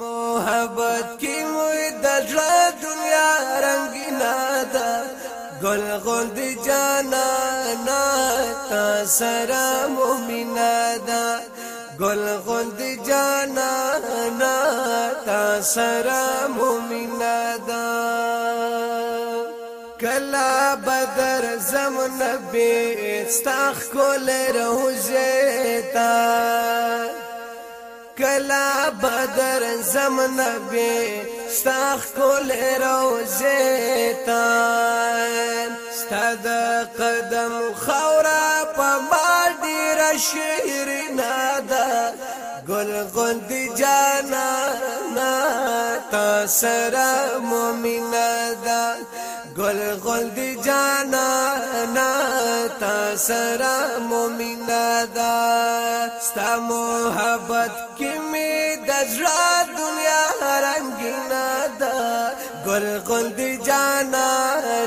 محبت کی موی دجلا دنیا رنگینا دا گل غند جانانا تا سرا مومنا دا گل غند جانانا تا سرا مومنا دا کلا بدر زم نبی استخ کول روزه تا کلا بدر زم نبی ستاخ کول روزه تا ستاد قدم خورا په ما ډیر شیر نادا گل غند جانا تا سرا مومن دا گل غند جانا تا سرا مومن دا ستا محبت کې دنیا رنگینا دا گل کوند جانا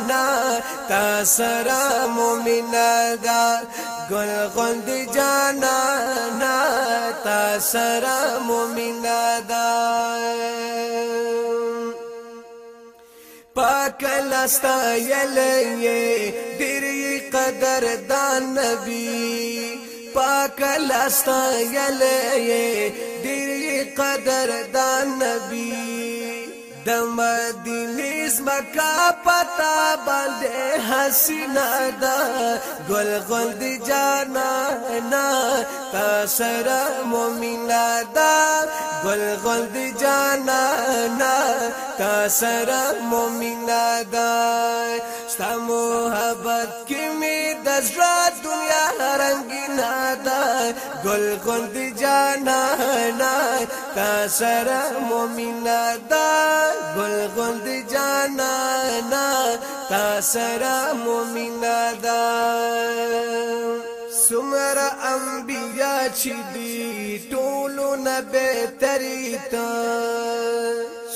نا تا سرا مومن نہ گل کوند جانا نا تا مومن مومنا پاک لستا یلے دری قدر دان پاک لستا یلے قدر دا نبی د مدینه مکا پتا باندے حسینا دا گل گل دی جانا نا تا سر مومنا دا گل گل دی جانا نا تا سر مومنا دا ستا محبت کی می دزرا دنیا رنگینا دا گل گند جانا نا تا سر سرا دا گل گند جانا نا تا سر مومنا دا سمر امبیا چی ٹولو نہتری تو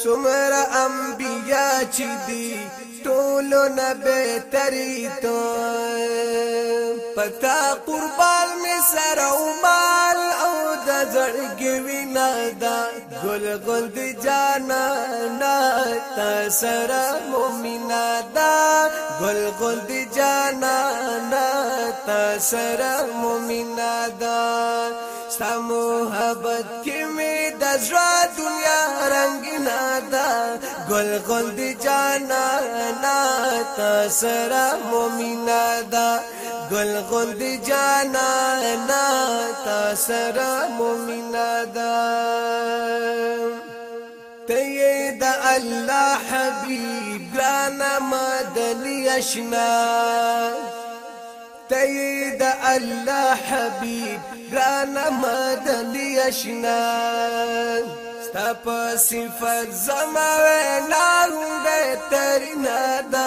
سمر امبیا چی نه بهتري ته پتا قربان می سره او مال او د زړګي وینا دا ګل ګل دی جانا نا تا سره مومنا دا ګل ګل دی جانا نا تا سره مومنا دا ستا محبت کې می د زړه دنیا رنگینا دا ګل ګل دی جانا تسرا مومنا دا گل غند جانا نا تسرا مومنا دا تید الله حبیب گرانا مدنی اشنا تید الله حبیب گرانا مدنی اشنا ستپ صفات زما وینا روډه ترنا دا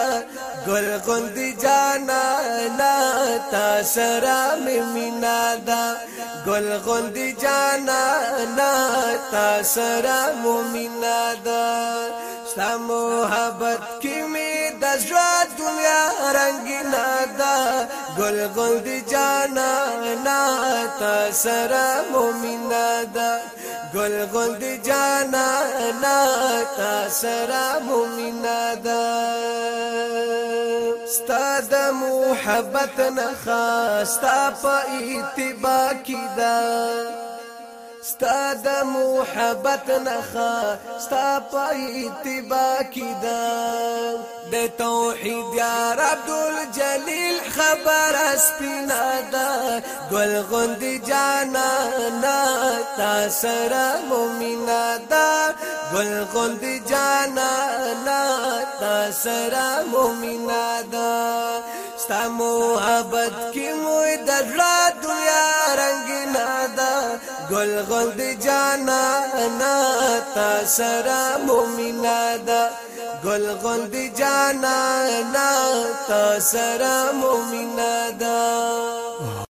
ګل غوند جانا لا تا سره مینا دا ګل غوند جانا لا تا سره مومنا دا ستا محبت کې د ژوند دنیا رنگینا دا ګل ګل دی جانا نا تا سره مومنا دا ګل ګل دی جانا نا تا سره مومنا دا ستاد محبت نه خاص تا په اتباع کی دا ستا د محبت نخا ستا پای اتباع کی دا د توحید یا رب الجلیل خبر اسپینا دا گل غند جانا نا تا سر مومنا دا گل غند جانا نا تا سر مومنا دا محبت کې مو درړه دنیا رنگینا دا ګل غند جانا انا تا سرا مومنا دا ګل غند جانا انا تا سرا مومنا دا